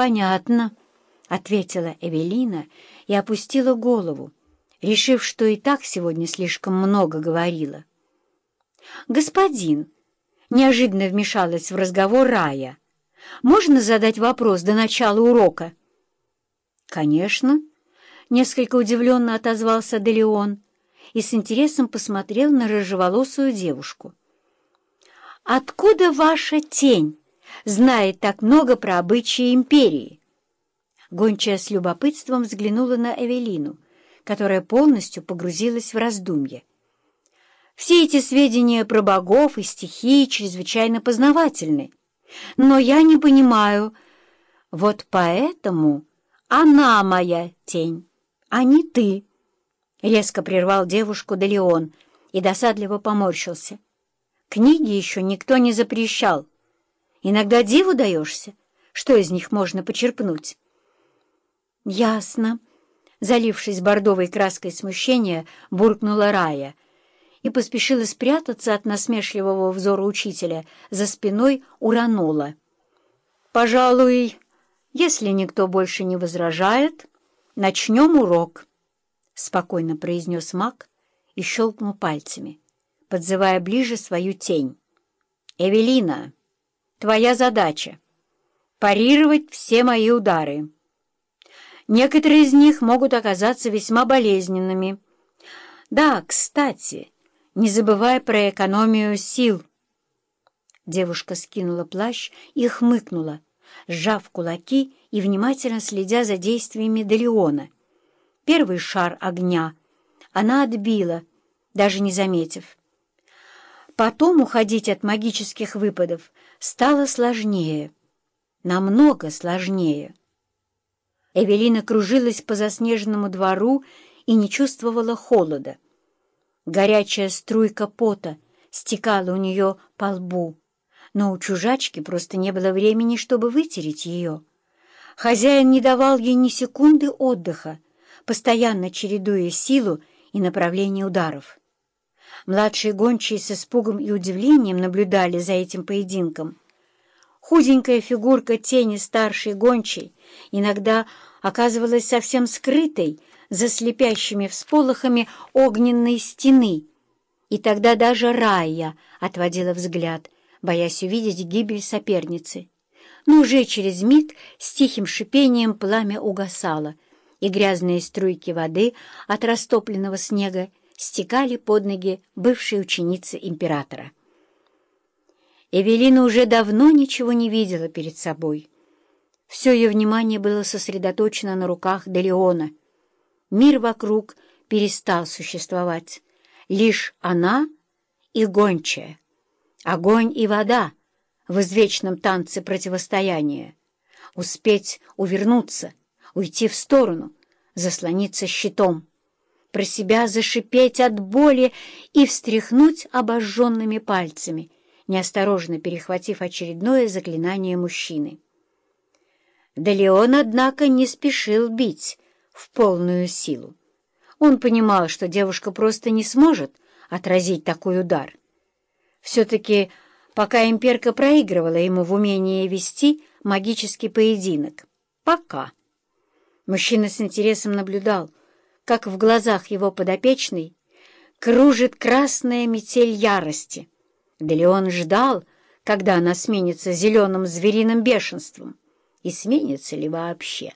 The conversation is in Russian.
понятно», — ответила Эвелина и опустила голову, решив, что и так сегодня слишком много говорила. «Господин», — неожиданно вмешалась в разговор Рая, — «можно задать вопрос до начала урока?» «Конечно», — несколько удивленно отозвался Делеон и с интересом посмотрел на рыжеволосую девушку. «Откуда ваша тень знает так много про обычаи империи?» Гончая с любопытством взглянула на Эвелину, которая полностью погрузилась в раздумье. «Все эти сведения про богов и стихии чрезвычайно познавательны, но я не понимаю. Вот поэтому она моя тень, а не ты». Резко прервал девушку Делеон и досадливо поморщился. Книги еще никто не запрещал. Иногда диву даешься, что из них можно почерпнуть. Ясно. Залившись бордовой краской смущения, буркнула Рая и поспешила спрятаться от насмешливого взора учителя за спиной уранола. «Пожалуй, если никто больше не возражает, начнем урок». — спокойно произнес маг и щелкнул пальцами, подзывая ближе свою тень. «Эвелина, твоя задача — парировать все мои удары. Некоторые из них могут оказаться весьма болезненными. Да, кстати, не забывай про экономию сил». Девушка скинула плащ и хмыкнула, сжав кулаки и внимательно следя за действиями Делеона — Первый шар огня она отбила, даже не заметив. Потом уходить от магических выпадов стало сложнее, намного сложнее. Эвелина кружилась по заснеженному двору и не чувствовала холода. Горячая струйка пота стекала у нее по лбу, но у чужачки просто не было времени, чтобы вытереть ее. Хозяин не давал ей ни секунды отдыха, постоянно чередуя силу и направление ударов. Младшие гончие с испугом и удивлением наблюдали за этим поединком. Худенькая фигурка тени старшей гончей иногда оказывалась совсем скрытой за слепящими всполохами огненной стены, и тогда даже Рая отводила взгляд, боясь увидеть гибель соперницы. Но уже через миг с тихим шипением пламя угасало — и грязные струйки воды от растопленного снега стекали под ноги бывшей ученицы императора. Эвелина уже давно ничего не видела перед собой. Все ее внимание было сосредоточено на руках Делеона. Мир вокруг перестал существовать. Лишь она и гончая, огонь и вода в извечном танце противостояния. Успеть увернуться — уйти в сторону, заслониться щитом, про себя зашипеть от боли и встряхнуть обожженными пальцами, неосторожно перехватив очередное заклинание мужчины. Да Леон, однако, не спешил бить в полную силу. Он понимал, что девушка просто не сможет отразить такой удар. Все-таки пока имперка проигрывала ему в умении вести магический поединок. Пока. Мужчина с интересом наблюдал, как в глазах его подопечной кружит красная метель ярости. Да ли он ждал, когда она сменится зеленым звериным бешенством, и сменится ли вообще.